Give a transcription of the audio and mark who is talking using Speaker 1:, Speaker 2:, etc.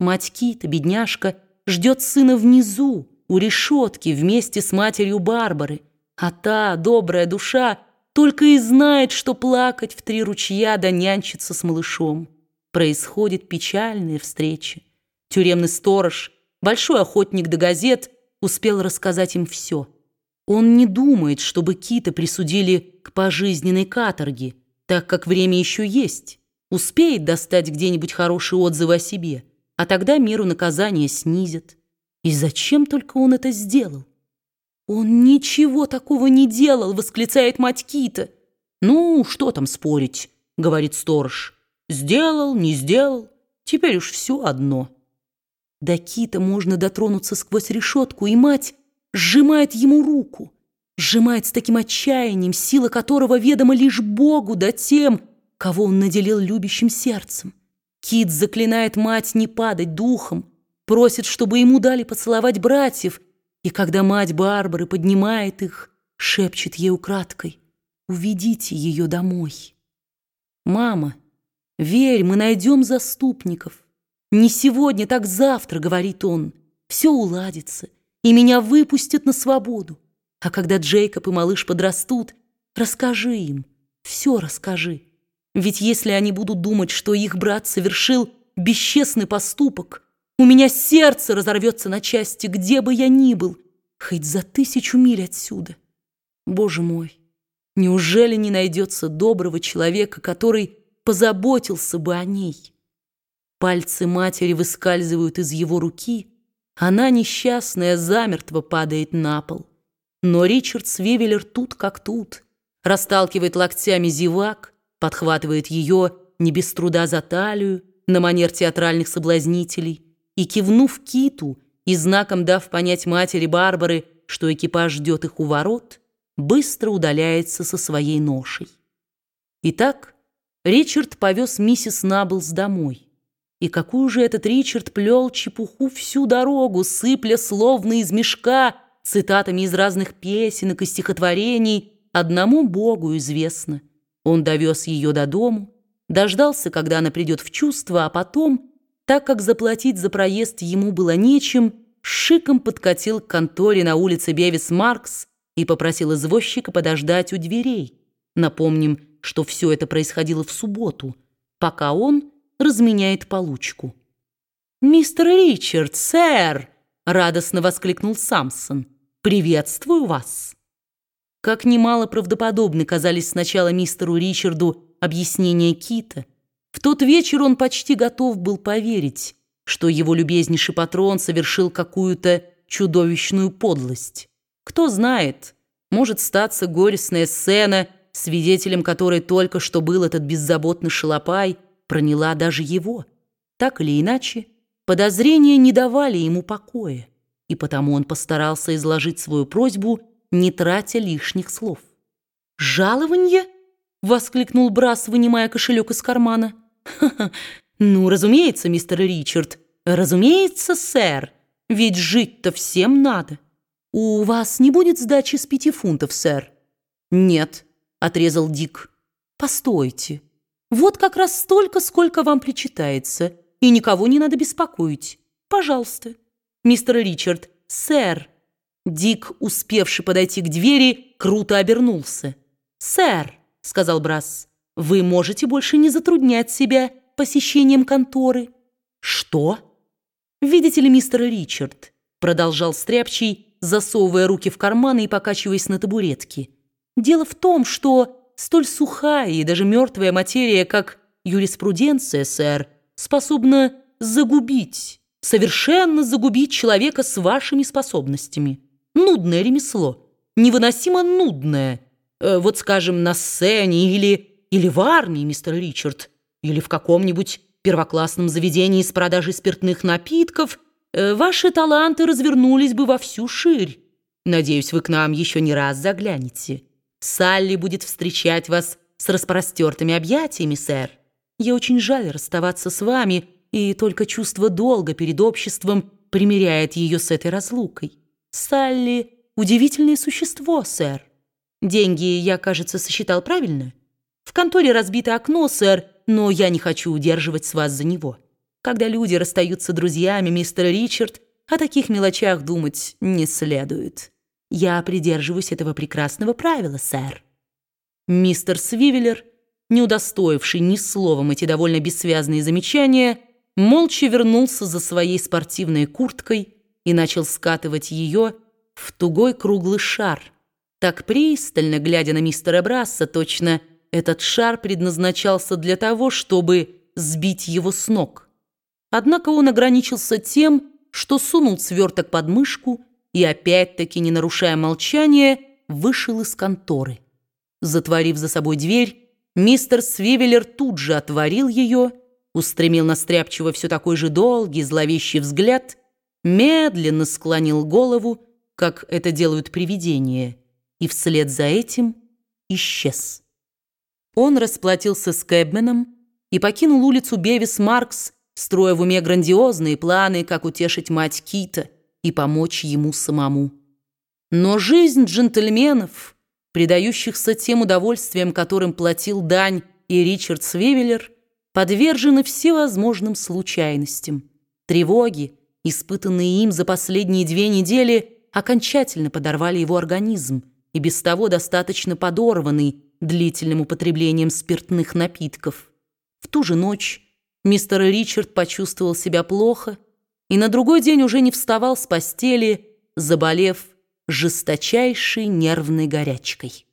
Speaker 1: Мать Кита, бедняжка, ждет сына внизу, у решетки, вместе с матерью Барбары. А та, добрая душа, только и знает, что плакать в три ручья да нянчиться с малышом. Происходит печальная встреча. Тюремный сторож, большой охотник до газет, успел рассказать им все. Он не думает, чтобы Кита присудили к пожизненной каторге, так как время еще есть. Успеет достать где-нибудь хорошие отзывы о себе, а тогда меру наказания снизят. И зачем только он это сделал? «Он ничего такого не делал!» — восклицает мать Кита. «Ну, что там спорить?» — говорит сторож. «Сделал, не сделал, теперь уж все одно». До Кита можно дотронуться сквозь решетку, и мать сжимает ему руку. Сжимает с таким отчаянием, сила которого ведома лишь Богу да тем, кого он наделил любящим сердцем. Кит заклинает мать не падать духом, просит, чтобы ему дали поцеловать братьев, и когда мать Барбары поднимает их, шепчет ей украдкой «Уведите ее домой». «Мама, верь, мы найдем заступников. Не сегодня, так завтра», — говорит он, — «все уладится, и меня выпустят на свободу. А когда Джейкоб и малыш подрастут, расскажи им, все расскажи». Ведь если они будут думать, что их брат совершил бесчестный поступок, у меня сердце разорвется на части, где бы я ни был, хоть за тысячу миль отсюда. Боже мой, неужели не найдется доброго человека, который позаботился бы о ней? Пальцы матери выскальзывают из его руки, она, несчастная, замертво падает на пол. Но Ричард Свевелер тут как тут, расталкивает локтями зевак, подхватывает ее не без труда за талию на манер театральных соблазнителей и, кивнув киту и знаком дав понять матери Барбары, что экипаж ждет их у ворот, быстро удаляется со своей ношей. Итак, Ричард повез миссис Наблс домой. И какую же этот Ричард плел чепуху всю дорогу, сыпля словно из мешка, цитатами из разных песенок и стихотворений, одному Богу известно – он довез ее до дому, дождался, когда она придет в чувство, а потом, так как заплатить за проезд ему было нечем, шиком подкатил к конторе на улице Бевис-Маркс и попросил извозчика подождать у дверей. Напомним, что все это происходило в субботу, пока он разменяет получку. «Мистер Ричард, сэр!» — радостно воскликнул Самсон. «Приветствую вас!» Как немало правдоподобны казались сначала мистеру Ричарду объяснения Кита. В тот вечер он почти готов был поверить, что его любезнейший патрон совершил какую-то чудовищную подлость. Кто знает, может статься горестная сцена, свидетелем которой только что был этот беззаботный шалопай, проняла даже его. Так или иначе, подозрения не давали ему покоя, и потому он постарался изложить свою просьбу не тратя лишних слов. «Жалование?» — воскликнул Брас, вынимая кошелек из кармана. «Ха-ха! Ну, разумеется, мистер Ричард, разумеется, сэр, ведь жить-то всем надо. У вас не будет сдачи с пяти фунтов, сэр?» «Нет», — отрезал Дик. «Постойте. Вот как раз столько, сколько вам причитается, и никого не надо беспокоить. Пожалуйста. Мистер Ричард, сэр, Дик, успевший подойти к двери, круто обернулся. «Сэр», — сказал Брас, — «вы можете больше не затруднять себя посещением конторы». «Что?» «Видите ли, мистер Ричард», — продолжал Стряпчий, засовывая руки в карманы и покачиваясь на табуретке. «Дело в том, что столь сухая и даже мертвая материя, как юриспруденция, сэр, способна загубить, совершенно загубить человека с вашими способностями». Нудное ремесло. Невыносимо нудное. Э, вот, скажем, на сцене или, или в армии, мистер Ричард, или в каком-нибудь первоклассном заведении с продажей спиртных напитков, э, ваши таланты развернулись бы во всю ширь. Надеюсь, вы к нам еще не раз заглянете. Салли будет встречать вас с распростертыми объятиями, сэр. Я очень жаль расставаться с вами, и только чувство долга перед обществом примиряет ее с этой разлукой. Салли — удивительное существо, сэр. Деньги я, кажется, сосчитал правильно? В конторе разбито окно, сэр, но я не хочу удерживать с вас за него. Когда люди расстаются друзьями, мистер Ричард, о таких мелочах думать не следует. Я придерживаюсь этого прекрасного правила, сэр. Мистер Свивеллер, не удостоивший ни словом эти довольно бессвязные замечания, молча вернулся за своей спортивной курткой и начал скатывать ее в тугой круглый шар, так пристально глядя на мистера Брасса, точно этот шар предназначался для того, чтобы сбить его с ног. Однако он ограничился тем, что сунул сверток под мышку и, опять-таки не нарушая молчания, вышел из конторы. Затворив за собой дверь, мистер Свивеллер тут же отворил ее, устремил на Стряпчего все такой же долгий, зловещий взгляд, медленно склонил голову, как это делают привидения, и вслед за этим исчез. Он расплатился с Кэбменом и покинул улицу Бевис-Маркс, строя в уме грандиозные планы, как утешить мать Кита и помочь ему самому. Но жизнь джентльменов, предающихся тем удовольствиям, которым платил дань и Ричард Свевеллер, подвержены всевозможным случайностям. Тревоги, испытанные им за последние две недели, окончательно подорвали его организм, и без того достаточно подорванный длительным употреблением спиртных напитков. В ту же ночь мистер Ричард почувствовал себя плохо и на другой день уже не вставал с постели, заболев жесточайшей нервной горячкой.